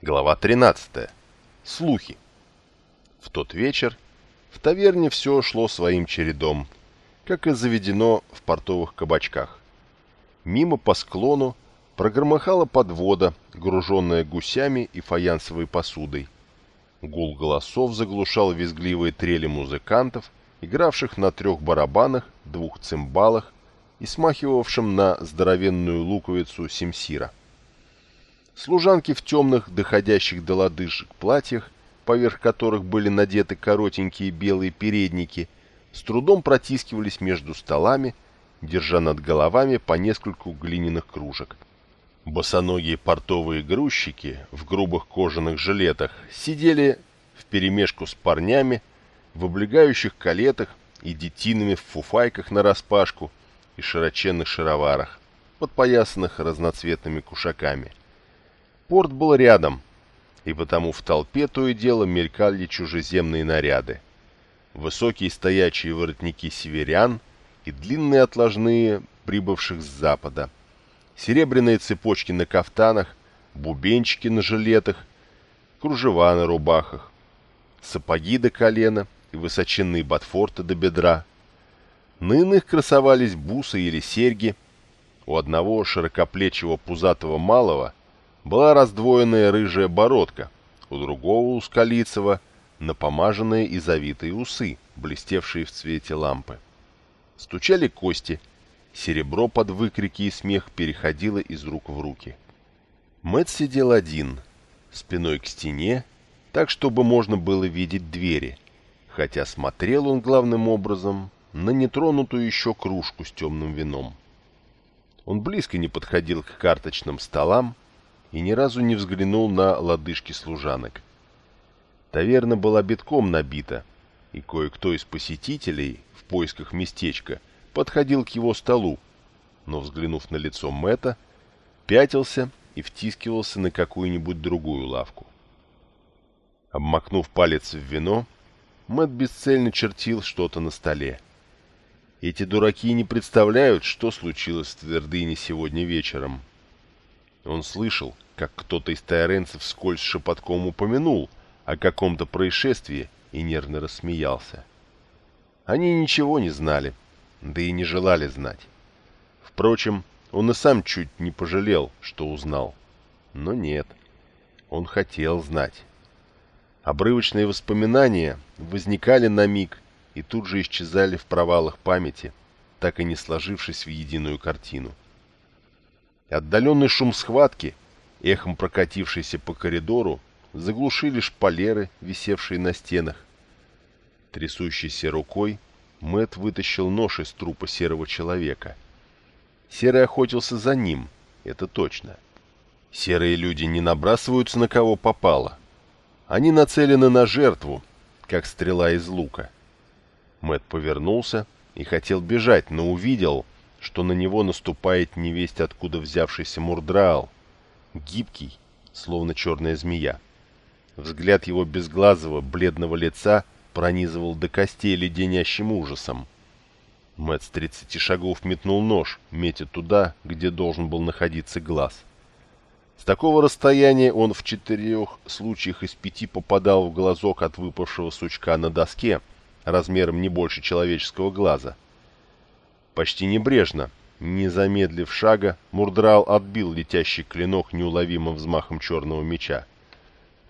Глава 13. Слухи. В тот вечер в таверне все шло своим чередом, как и заведено в портовых кабачках. Мимо по склону прогромыхала подвода, груженная гусями и фаянсовой посудой. Гул голосов заглушал визгливые трели музыкантов, игравших на трех барабанах, двух цимбалах и смахивавшим на здоровенную луковицу симсира. Служанки в темных, доходящих до лодыжек платьях, поверх которых были надеты коротенькие белые передники, с трудом протискивались между столами, держа над головами по нескольку глиняных кружек. Босоногие портовые грузчики в грубых кожаных жилетах сидели вперемешку с парнями в облегающих калетах и детинами в фуфайках нараспашку и широченных шароварах, подпоясанных разноцветными кушаками. Порт был рядом, и потому в толпе то и дело мелькали чужеземные наряды. Высокие стоячие воротники северян и длинные отложные прибывших с запада. Серебряные цепочки на кафтанах, бубенчики на жилетах, кружева на рубахах, сапоги до колена и высоченные ботфорты до бедра. На иных красовались бусы или серьги. У одного широкоплечего пузатого малого была раздвоенная рыжая бородка, у другого у Скалицева напомаженные и завитые усы, блестевшие в цвете лампы. Стучали кости, серебро под выкрики и смех переходило из рук в руки. Мэт сидел один, спиной к стене, так, чтобы можно было видеть двери, хотя смотрел он главным образом на нетронутую еще кружку с темным вином. Он близко не подходил к карточным столам, и ни разу не взглянул на лодыжки служанок. Таверна была битком набита, и кое-кто из посетителей в поисках местечка подходил к его столу, но, взглянув на лицо Мэта, пятился и втискивался на какую-нибудь другую лавку. Обмакнув палец в вино, Мэт бесцельно чертил что-то на столе. Эти дураки не представляют, что случилось в твердыне сегодня вечером, он слышал, как кто-то из тайренцев скользь шепотком упомянул о каком-то происшествии и нервно рассмеялся. Они ничего не знали, да и не желали знать. Впрочем, он и сам чуть не пожалел, что узнал. Но нет, он хотел знать. Обрывочные воспоминания возникали на миг и тут же исчезали в провалах памяти, так и не сложившись в единую картину. Отдаленный шум схватки, эхом прокатившийся по коридору, заглушили шпалеры, висевшие на стенах. Трясущейся рукой Мэт вытащил нож из трупа серого человека. Серый охотился за ним, это точно. Серые люди не набрасываются на кого попало. Они нацелены на жертву, как стрела из лука. Мэт повернулся и хотел бежать, но увидел, что на него наступает невесть откуда взявшийся мурдраал, гибкий, словно черная змея. Взгляд его безглазого, бледного лица пронизывал до костей леденящим ужасом. Мэтт с тридцати шагов метнул нож, метя туда, где должен был находиться глаз. С такого расстояния он в четырех случаях из пяти попадал в глазок от выпавшего сучка на доске, размером не больше человеческого глаза — Почти небрежно, не замедлив шага, Мурдрал отбил летящий клинок неуловимым взмахом черного меча.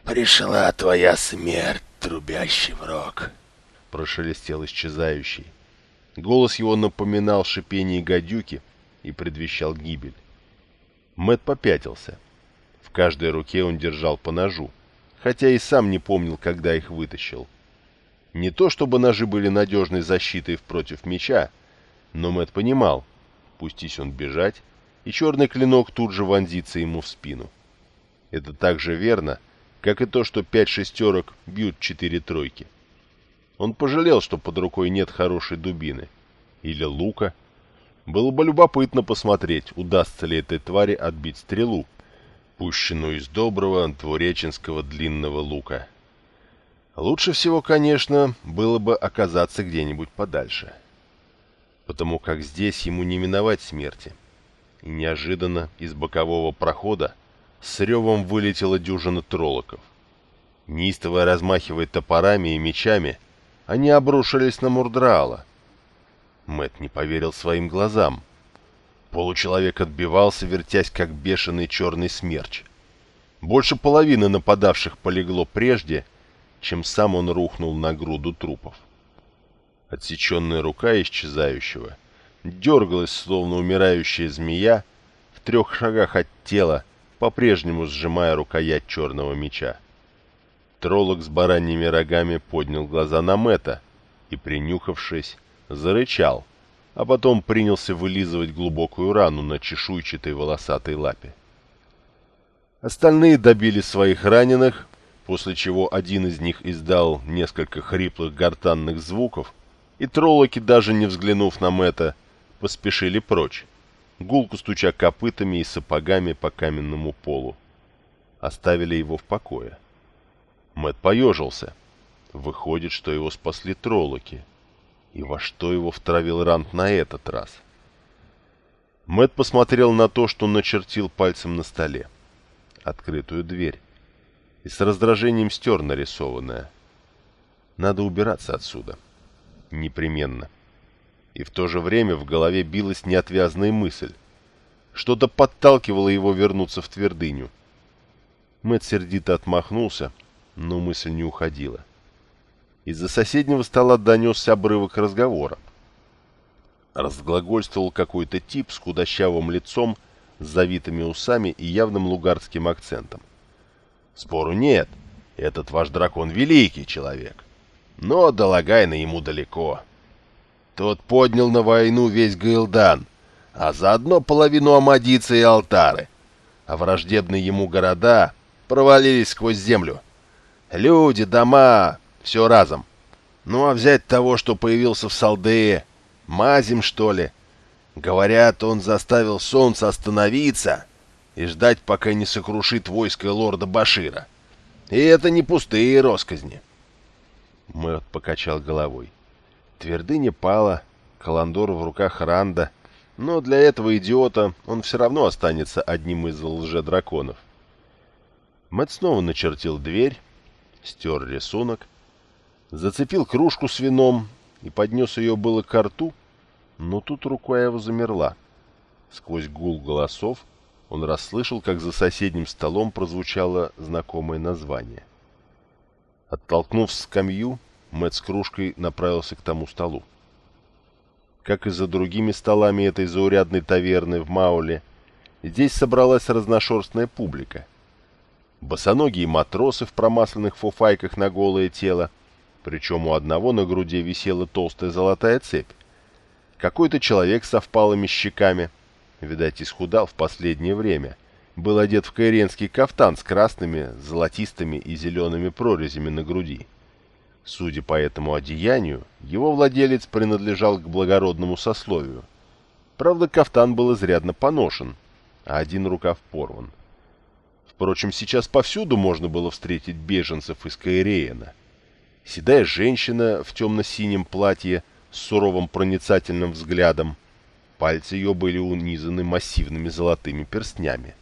«Пришла твоя смерть, трубящий в рог!» — прошелестел исчезающий. Голос его напоминал шипение гадюки и предвещал гибель. Мэт попятился. В каждой руке он держал по ножу, хотя и сам не помнил, когда их вытащил. Не то чтобы ножи были надежной защитой против меча, но Мэт понимал, пустись он бежать, и черный клинок тут же вонзится ему в спину. Это так же верно, как и то, что пять шестерок бьют четыре тройки. Он пожалел, что под рукой нет хорошей дубины. Или лука. Было бы любопытно посмотреть, удастся ли этой твари отбить стрелу, пущенную из доброго двуреченского длинного лука. Лучше всего, конечно, было бы оказаться где-нибудь подальше. — потому как здесь ему не миновать смерти. И неожиданно из бокового прохода с ревом вылетела дюжина троллоков. Неистово размахивая топорами и мечами, они обрушились на Мурдраала. Мэт не поверил своим глазам. Получеловек отбивался, вертясь, как бешеный черный смерч. Больше половины нападавших полегло прежде, чем сам он рухнул на груду трупов. Отсеченная рука исчезающего дергалась, словно умирающая змея, в трех шагах от тела, по-прежнему сжимая рукоять черного меча. Троллок с бараньими рогами поднял глаза на Мэтта и, принюхавшись, зарычал, а потом принялся вылизывать глубокую рану на чешуйчатой волосатой лапе. Остальные добили своих раненых, после чего один из них издал несколько хриплых гортанных звуков, и троллоки, даже не взглянув на Мэтта, поспешили прочь, гулко стуча копытами и сапогами по каменному полу. Оставили его в покое. Мэт поежился. Выходит, что его спасли троллоки. И во что его втравил Рант на этот раз? Мэт посмотрел на то, что начертил пальцем на столе. Открытую дверь. И с раздражением стер нарисованное. Надо убираться отсюда. Непременно. И в то же время в голове билась неотвязная мысль. Что-то подталкивало его вернуться в твердыню. Мэт сердито отмахнулся, но мысль не уходила. Из-за соседнего стола донесся обрывок разговора. Разглагольствовал какой-то тип с худощавым лицом, с завитыми усами и явным лугарским акцентом. Спору нет, этот ваш дракон великий человек. Но до Логайна ему далеко. Тот поднял на войну весь Гэалдан, а заодно половину Амадиции и Алтары. А враждебные ему города провалились сквозь землю. Люди, дома, все разом. Ну а взять того, что появился в Салдее, мазим, что ли? Говорят, он заставил солнце остановиться и ждать, пока не сокрушит войско лорда Башира. И это не пустые росказни. Мэтт покачал головой. Твердыня пала, Каландор в руках Ранда, но для этого идиота он все равно останется одним из лже-драконов. Мэтт снова начертил дверь, стер рисунок, зацепил кружку с вином и поднес ее было к рту, но тут рука его замерла. Сквозь гул голосов он расслышал, как за соседним столом прозвучало знакомое название. Оттолкнув скамью, Мэтт с кружкой направился к тому столу. Как и за другими столами этой заурядной таверны в Мауле, здесь собралась разношерстная публика — босоногие матросы в промасленных фуфайках на голое тело, причем у одного на груди висела толстая золотая цепь. Какой-то человек со впалыми щеками, видать, исхудал в последнее время, был одет в каиренский кафтан с красными, золотистыми и зелеными прорезями на груди. Судя по этому одеянию, его владелец принадлежал к благородному сословию. Правда, кафтан был изрядно поношен, а один рукав порван. Впрочем, сейчас повсюду можно было встретить беженцев из Каиреена. Седая женщина в темно-синем платье с суровым проницательным взглядом. Пальцы ее были унизаны массивными золотыми перстнями.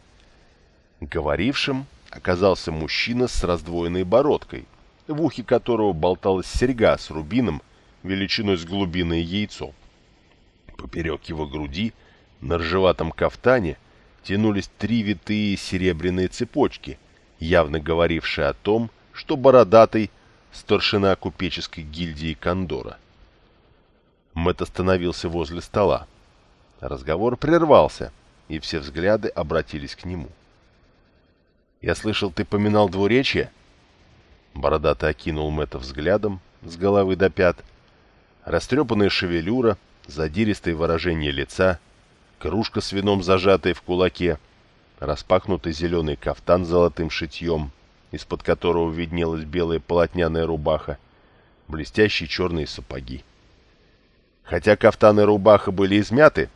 Говорившим оказался мужчина с раздвоенной бородкой, в ухе которого болталась серьга с рубином величиной с глубинное яйцо. Поперек его груди на ржеватом кафтане – тянулись три витые серебряные цепочки, явно говорившие о том, что бородатый – старшина купеческой гильдии Кондора. Мэтт остановился возле стола. Разговор прервался, и все взгляды обратились к нему. «Я слышал, ты поминал двуречье?» Бородатый окинул Мэтта взглядом с головы до пят. Растрепанная шевелюра, задиристое выражение лица – кружка с вином, зажатая в кулаке, распахнутый зеленый кафтан с золотым шитьем, из-под которого виднелась белая полотняная рубаха, блестящие черные сапоги. Хотя кафтан и рубаха были измяты,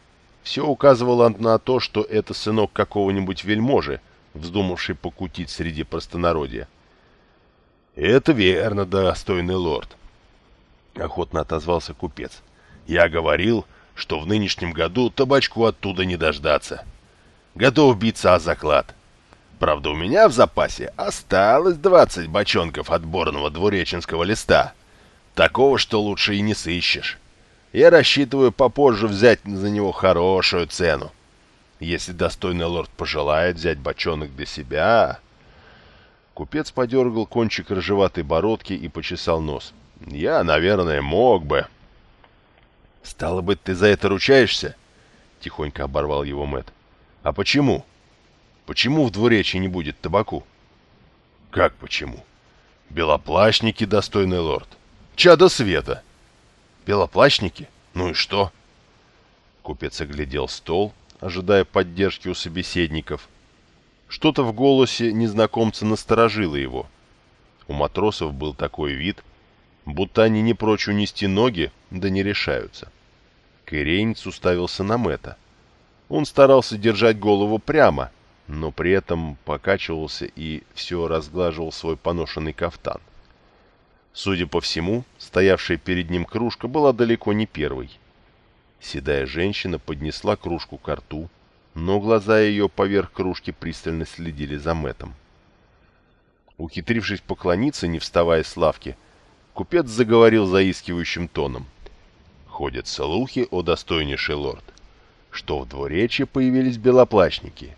все указывало на то, что это сынок какого-нибудь вельможи, вздумавший покутить среди простонародья. «Это верно, достойный лорд», — охотно отозвался купец. «Я говорил, что в нынешнем году табачку оттуда не дождаться. Готов биться о заклад. Правда, у меня в запасе осталось 20 бочонков отборного двуреченского листа. Такого, что лучше и не сыщешь. Я рассчитываю попозже взять за него хорошую цену. Если достойный лорд пожелает взять бочонок для себя... Купец подергал кончик рыжеватой бородки и почесал нос. Я, наверное, мог бы. Стало быть, ты за это ручаешься? Тихонько оборвал его Мэт. А почему? Почему в двуречии не будет табаку? Как почему? Белоплащники, достойный лорд. Чадо света. Белоплащники? Ну и что? Купец оглядел стол, ожидая поддержки у собеседников. Что-то в голосе незнакомца насторожило его. У матросов был такой вид, будто они не прочь унести ноги, да не решаются. Кырейнец уставился на Мэта. Он старался держать голову прямо, но при этом покачивался и все разглаживал свой поношенный кафтан. Судя по всему, стоявшая перед ним кружка была далеко не первой. Седая женщина поднесла кружку к рту, но глаза ее поверх кружки пристально следили за Мэтом. Ухитрившись поклониться, не вставая с лавки, купец заговорил заискивающим тоном. «Ходят слухи, о достойнейший лорд, что в двуречье появились белоплащники.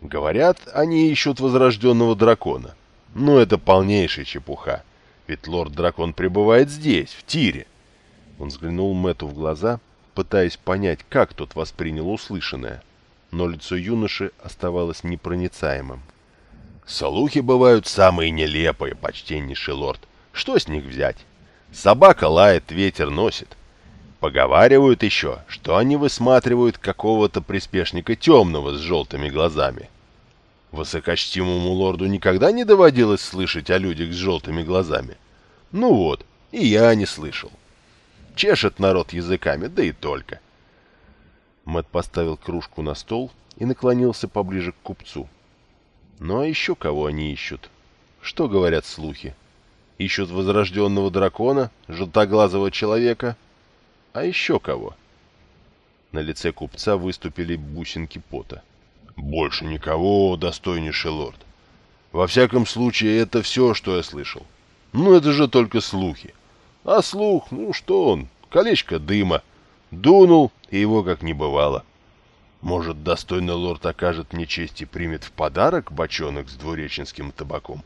Говорят, они ищут возрожденного дракона. Но это полнейшая чепуха, ведь лорд-дракон пребывает здесь, в тире». Он взглянул Мэту в глаза — пытаясь понять, как тот воспринял услышанное, но лицо юноши оставалось непроницаемым. «Слухи бывают самые нелепые, почтеннейший лорд. Что с них взять? Собака лает, ветер носит. Поговаривают еще, что они высматривают какого-то приспешника темного с желтыми глазами. Высокочтимому лорду никогда не доводилось слышать о людях с желтыми глазами. Ну вот, и я не слышал. Чешет народ языками, да и только. Мэт поставил кружку на стол и наклонился поближе к купцу. Ну а еще кого они ищут? Что говорят слухи? Ищут возрожденного дракона, желтоглазого человека? А еще кого? На лице купца выступили бусинки пота. «Больше никого, достойнейший лорд. Во всяком случае, это все, что я слышал. Ну, это же только слухи. А слух, ну что он, колечко дыма. Дунул, и его как не бывало. Может, достойный лорд окажет мне честь и примет в подарок бочонок с двуреченским табаком?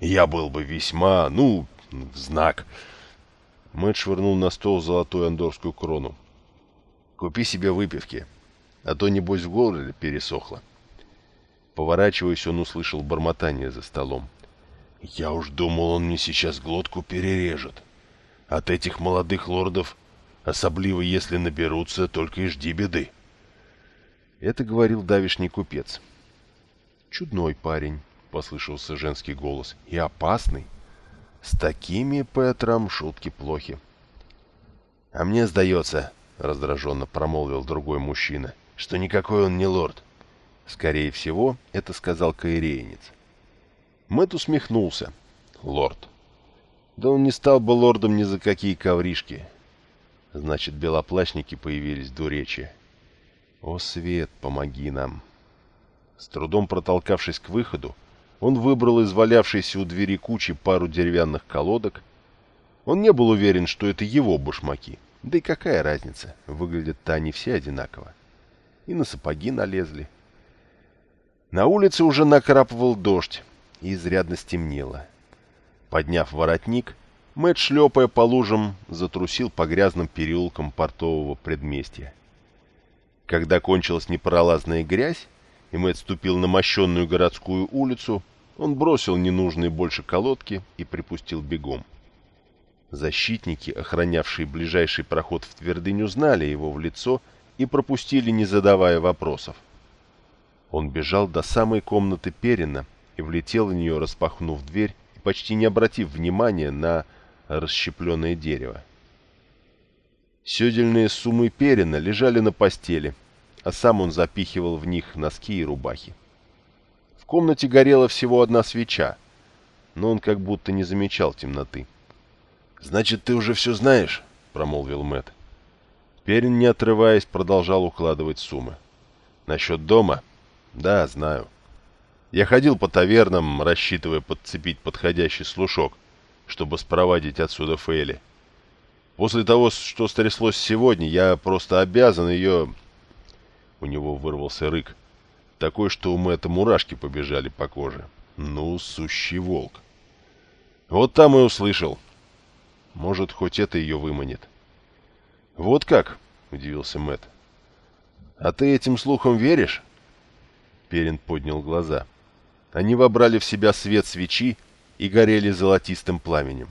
Я был бы весьма, ну, в знак. Мэтт швырнул на стол золотую андорскую крону. Купи себе выпивки, а то, небось, в горле пересохло. Поворачиваясь, он услышал бормотание за столом. Я уж думал, он мне сейчас глотку перережет. От этих молодых лордов, особливо если наберутся, только и жди беды. Это говорил давишний купец. «Чудной парень», — послышался женский голос, — «и опасный. С такими Петром шутки плохи». «А мне сдается», — раздраженно промолвил другой мужчина, — «что никакой он не лорд». Скорее всего, это сказал каиреянец. Мэт усмехнулся. «Лорд». Да он не стал бы лордом ни за какие ковришки. Значит, белоплащники появились в двуречье. О, свет, помоги нам. С трудом протолкавшись к выходу, он выбрал из валявшейся у двери кучи пару деревянных колодок. Он не был уверен, что это его башмаки. Да и какая разница, выглядят-то они все одинаково. И на сапоги налезли. На улице уже накрапывал дождь, и изрядно стемнело. Подняв воротник, Мэтт, шлепая по лужам, затрусил по грязным переулкам портового предместья. Когда кончилась непролазная грязь, и Мэтт ступил на мощенную городскую улицу, он бросил ненужные больше колодки и припустил бегом. Защитники, охранявшие ближайший проход в твердыню, знали его в лицо и пропустили, не задавая вопросов. Он бежал до самой комнаты Перина и влетел в нее, распахнув дверь почти не обратив внимания на расщепленное дерево. Седельные суммы перина лежали на постели, а сам он запихивал в них носки и рубахи. В комнате горела всего одна свеча, но он как будто не замечал темноты. «Значит, ты уже все знаешь?» — промолвил Мэт. Перин, не отрываясь, продолжал укладывать суммы. «Насчет дома?» «Да, знаю». Я ходил по тавернам, рассчитывая подцепить подходящий слушок, чтобы спровадить отсюда Фейли. После того, что стряслось сегодня, я просто обязан ее... У него вырвался рык. Такой, что у Мэтта мурашки побежали по коже. Ну, сущий волк. Вот там и услышал. Может, хоть это ее выманит. Вот как? Удивился Мэтт. А ты этим слухам веришь? Перин поднял глаза. Они вобрали в себя свет свечи и горели золотистым пламенем.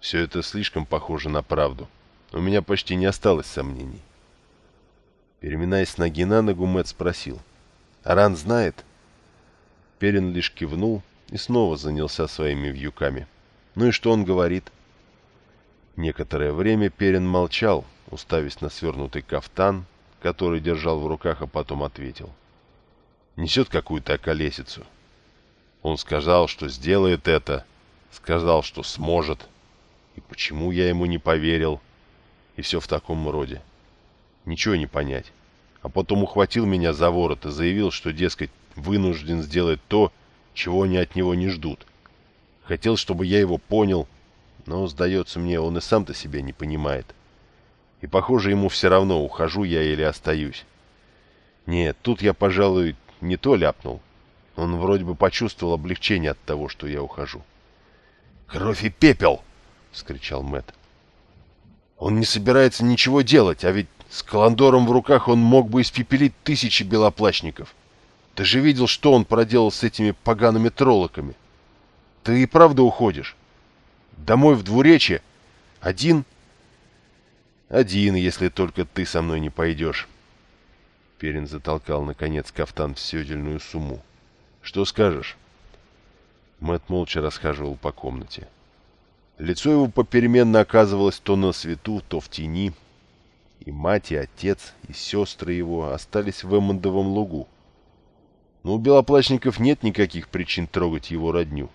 Все это слишком похоже на правду. У меня почти не осталось сомнений. Переминаясь с ноги на ногу, Мэтт спросил. «Аран знает?» Перин лишь кивнул и снова занялся своими вьюками. «Ну и что он говорит?» Некоторое время Перин молчал, уставясь на свернутый кафтан, который держал в руках, а потом ответил. «Несет какую-то околесицу. Он сказал, что сделает это, сказал, что сможет. И почему я ему не поверил? И все в таком роде. Ничего не понять. А потом ухватил меня за ворот и заявил, что, дескать, вынужден сделать то, чего они от него не ждут. Хотел, чтобы я его понял, но, сдается мне, он и сам-то себя не понимает. И, похоже, ему все равно, ухожу я или остаюсь. Нет, тут я, пожалуй, не то ляпнул. Он вроде бы почувствовал облегчение от того, что я ухожу. «Кровь и пепел!» — вскричал Мэт. «Он не собирается ничего делать, а ведь с Каландором в руках он мог бы испепелить тысячи белоплащников. Ты же видел, что он проделал с этими погаными троллоками. Ты и правда уходишь? Домой в двуречье? Один?» «Один, если только ты со мной не пойдешь». Перин затолкал, наконец, кафтан в седельную сумму. «Что скажешь?» Мэт молча расхаживал по комнате. Лицо его попеременно оказывалось то на свету, то в тени. И мать, и отец, и сестры его остались в Эммондовом лугу. Но у белоплащников нет никаких причин трогать его родню.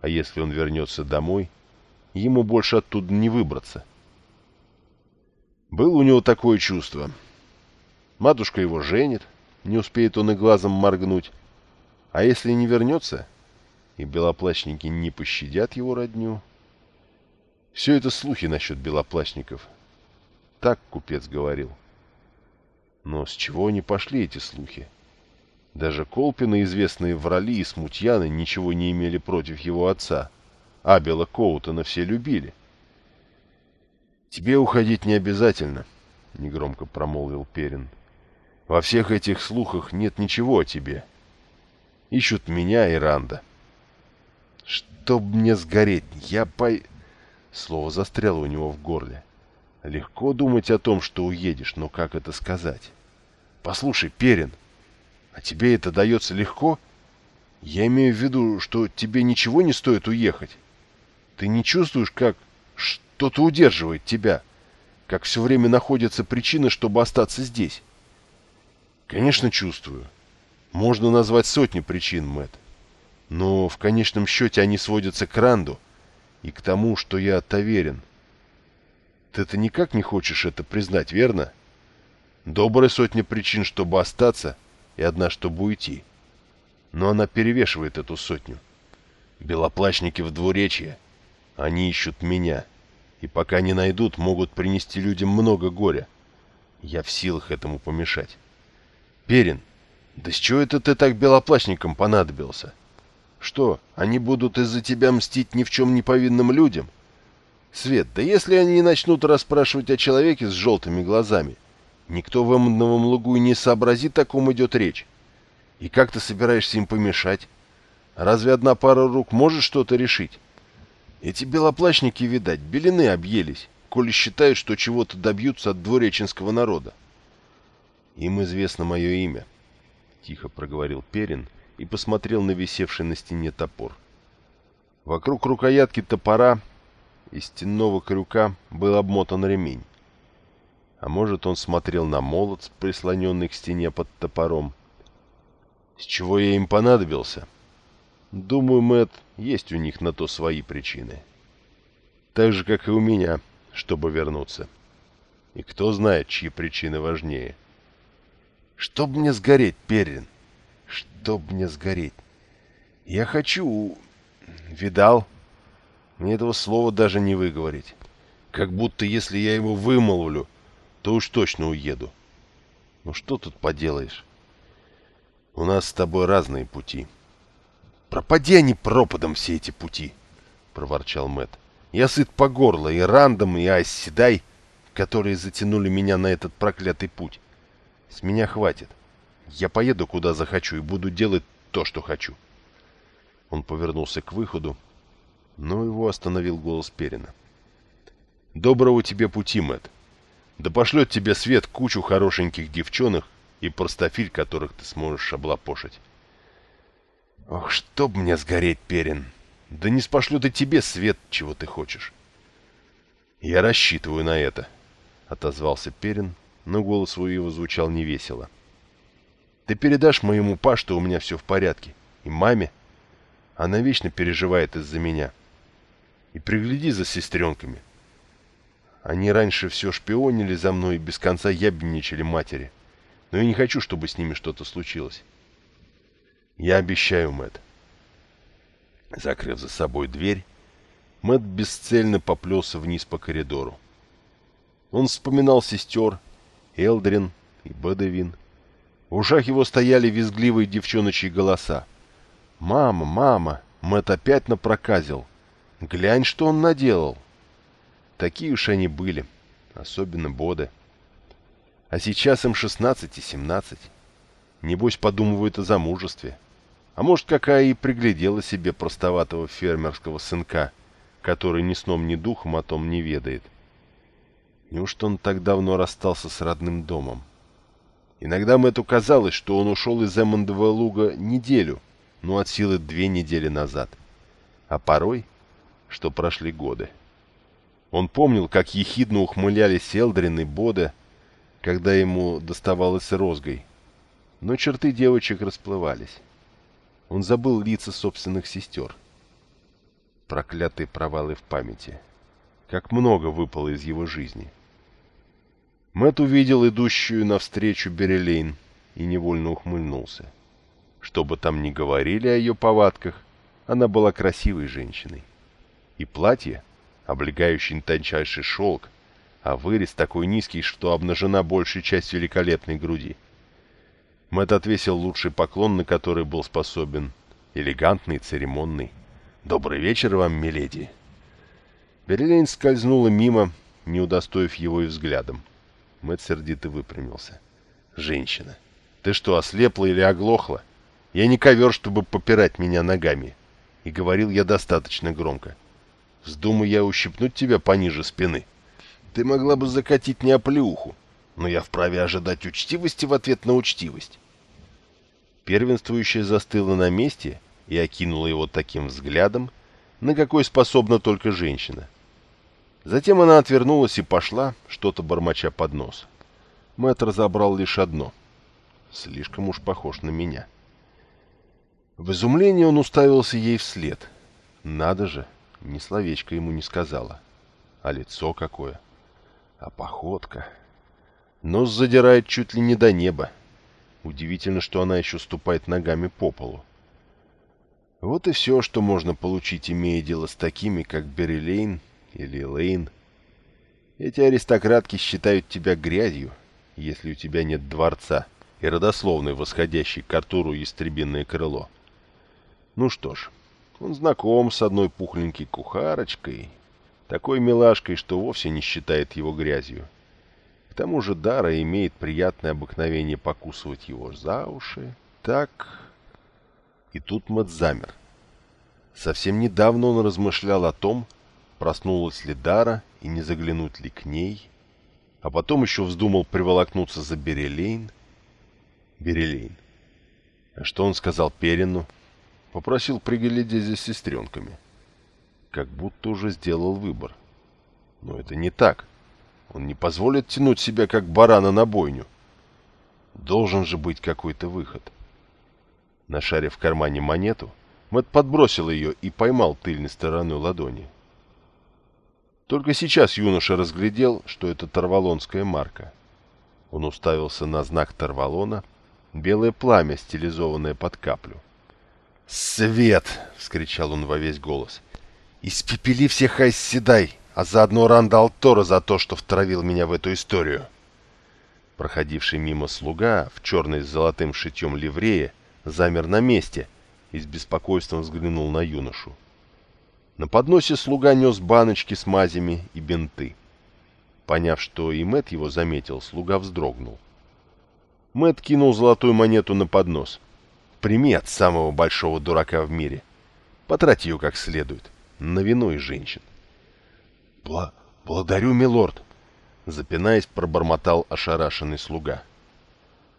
А если он вернется домой, ему больше оттуда не выбраться. Было у него такое чувство. Матушка его женит, не успеет он и глазом моргнуть. А если не вернется, и белоплащники не пощадят его родню, все это слухи насчет белоплащников. Так купец говорил. Но с чего они пошли, эти слухи? Даже Колпины, известные врали и смутьяны, ничего не имели против его отца. Абела Коутона все любили. «Тебе уходить не обязательно», — негромко промолвил Перин. «Во всех этих слухах нет ничего о тебе. Ищут меня и Ранда». «Чтоб мне сгореть, я по...» Слово застряло у него в горле. Легко думать о том, что уедешь, но как это сказать? Послушай, Перин, а тебе это дается легко? Я имею в виду, что тебе ничего не стоит уехать. Ты не чувствуешь, как что-то удерживает тебя, как все время находятся причины, чтобы остаться здесь? Конечно, чувствую. Можно назвать сотни причин, Мэтт. Но в конечном счете они сводятся к Ранду — и к тому, что я таверен. Ты-то никак не хочешь это признать, верно? Добрая сотня причин, чтобы остаться, и одна, чтобы уйти. Но она перевешивает эту сотню. Белоплащники в двуречье. Они ищут меня. И пока не найдут, могут принести людям много горя. Я в силах этому помешать. Перин, да с чего это ты так белоплащникам понадобился? Что, они будут из-за тебя мстить ни в чем не повинным людям? Свет, да если они начнут расспрашивать о человеке с желтыми глазами, никто в Эммондовом лугу не сообразит, о ком идет речь. И как ты собираешься им помешать? Разве одна пара рук может что-то решить? Эти белоплащники, видать, белины объелись, коли считают, что чего-то добьются от двуреченского народа. Им известно мое имя, — тихо проговорил Перин, — и посмотрел на висевший на стене топор. Вокруг рукоятки топора и стенного крюка был обмотан ремень. А может, он смотрел на молот, прислоненный к стене под топором. С чего я им понадобился? Думаю, Мэтт, есть у них на то свои причины. Так же, как и у меня, чтобы вернуться. И кто знает, чьи причины важнее. Чтоб мне сгореть, Перрин? Чтоб мне сгореть. Я хочу... Видал? Мне этого слова даже не выговорить. Как будто если я его вымолвлю, то уж точно уеду. Ну что тут поделаешь? У нас с тобой разные пути. Пропади они пропадом все эти пути, проворчал Мэт. Я сыт по горло и Рандом, и Айсседай, которые затянули меня на этот проклятый путь. С меня хватит. Я поеду куда захочу и буду делать то, что хочу. Он повернулся к выходу, но его остановил голос Перина. «Доброго тебе пути, Мэт. Да пошлет тебе свет кучу хорошеньких девчонок и простофиль, которых ты сможешь облапошить». «Ох, чтоб мне сгореть, Перин! Да не спошлет и тебе свет, чего ты хочешь». «Я рассчитываю на это», — отозвался Перин, но голос его звучал невесело. «Ты передашь моему па, что у меня все в порядке, и маме?» Она вечно переживает из-за меня. И пригляди за сестренками. Они раньше все шпионили за мной и без конца ябничали матери. Но я не хочу, чтобы с ними что-то случилось. Я обещаю, Мэт. Закрыв за собой дверь, Мэт бесцельно поплелся вниз по коридору. Он вспоминал сестер, Элдрин и Бадевин. В ушах его стояли визгливые девчоночьи голоса. «Мама, мама!» Мэтт опять напроказил. «Глянь, что он наделал!» Такие уж они были, особенно Боды. А сейчас им 16 и 17. Небось, подумывают о замужестве. А может, какая и приглядела себе простоватого фермерского сынка, который ни сном, ни духом о том не ведает. Неужто он так давно расстался с родным домом? Иногда Мэтту казалось, что он ушел из Эммондова луга неделю — ну от силы две недели назад, а порой, что прошли годы. Он помнил, как ехидно ухмылялись Элдрин и Бода, когда ему доставалось розгой, но черты девочек расплывались. Он забыл лица собственных сестер. Проклятые провалы в памяти. Как много выпало из его жизни. Мэт увидел идущую навстречу Берелейн и невольно ухмыльнулся. — что бы там ни говорили о ее повадках, она была красивой женщиной. И платье, облегающее тончайший шелк, а вырез такой низкий, что обнажена большая часть великолепной груди. Мэтт отвесил лучший поклон, на который был способен. Элегантный, церемонный. «Добрый вечер вам, миледи!» Берлейн скользнула мимо, не удостоив его и взглядом. Мэтт сердито выпрямился. «Женщина, ты что, ослепла или оглохла? Я не ковер, чтобы попирать меня ногами. И говорил я достаточно громко. Вздумай я ущипнуть тебя пониже спины. Ты могла бы закатить мне оплеуху, но я вправе ожидать учтивости в ответ на учтивость. Первенствующая застыла на месте и окинула его таким взглядом, на какой способна только женщина. Затем она отвернулась и пошла, что-то бормоча под нос. Мэтт разобрал лишь одно. Слишком уж похож на меня. — в изумлении он уставился ей вслед. Надо же, ни словечко ему не сказала. А лицо какое? А походка? Нос задирает чуть ли не до неба. Удивительно, что она еще ступает ногами по полу. Вот и все, что можно получить, имея дело с такими, как Берилейн или Лейн. Эти аристократки считают тебя грязью, если у тебя нет дворца и родословной, восходящей к Артуру Ястребиное крыло. Ну что ж, он знаком с одной пухленькой кухарочкой, такой милашкой, что вовсе не считает его грязью. К тому же Дара имеет приятное обыкновение покусывать его за уши. Так... И тут Мэтт замер. Совсем недавно он размышлял о том, проснулась ли Дара и не заглянуть ли к ней, а потом еще вздумал приволокнуться за Берелейн. Берелейн. А что он сказал Перину? — Попросил приглядеть за сестренками. Как будто уже сделал выбор. Но это не так. Он не позволит тянуть себя, как барана на бойню. Должен же быть какой-то выход. Нашарив в кармане монету, Мэтт подбросил ее и поймал тыльной стороной ладони. Только сейчас юноша разглядел, что это тарвалонская марка. Он уставился на знак Тарвалона, белое пламя, стилизованное под каплю. «Свет!» — вскричал он во весь голос. «Испепели всех Айсседай, а заодно Ранда Алтора за то, что втравил меня в эту историю!» Проходивший мимо слуга в черной с золотым шитьем ливрее замер на месте и с беспокойством взглянул на юношу. На подносе слуга нес баночки с мазями и бинты. Поняв, что и Мэт его заметил, слуга вздрогнул. Мэт кинул золотую монету на поднос. «Прими от самого большого дурака в мире. Потрать ее как следует. На вино и женщин». «Бла «Благодарю, милорд», — запинаясь, пробормотал ошарашенный слуга.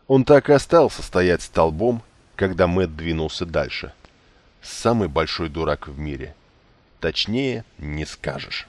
Он так и остался стоять столбом, когда Мэт двинулся дальше. Самый большой дурак в мире. Точнее, не скажешь.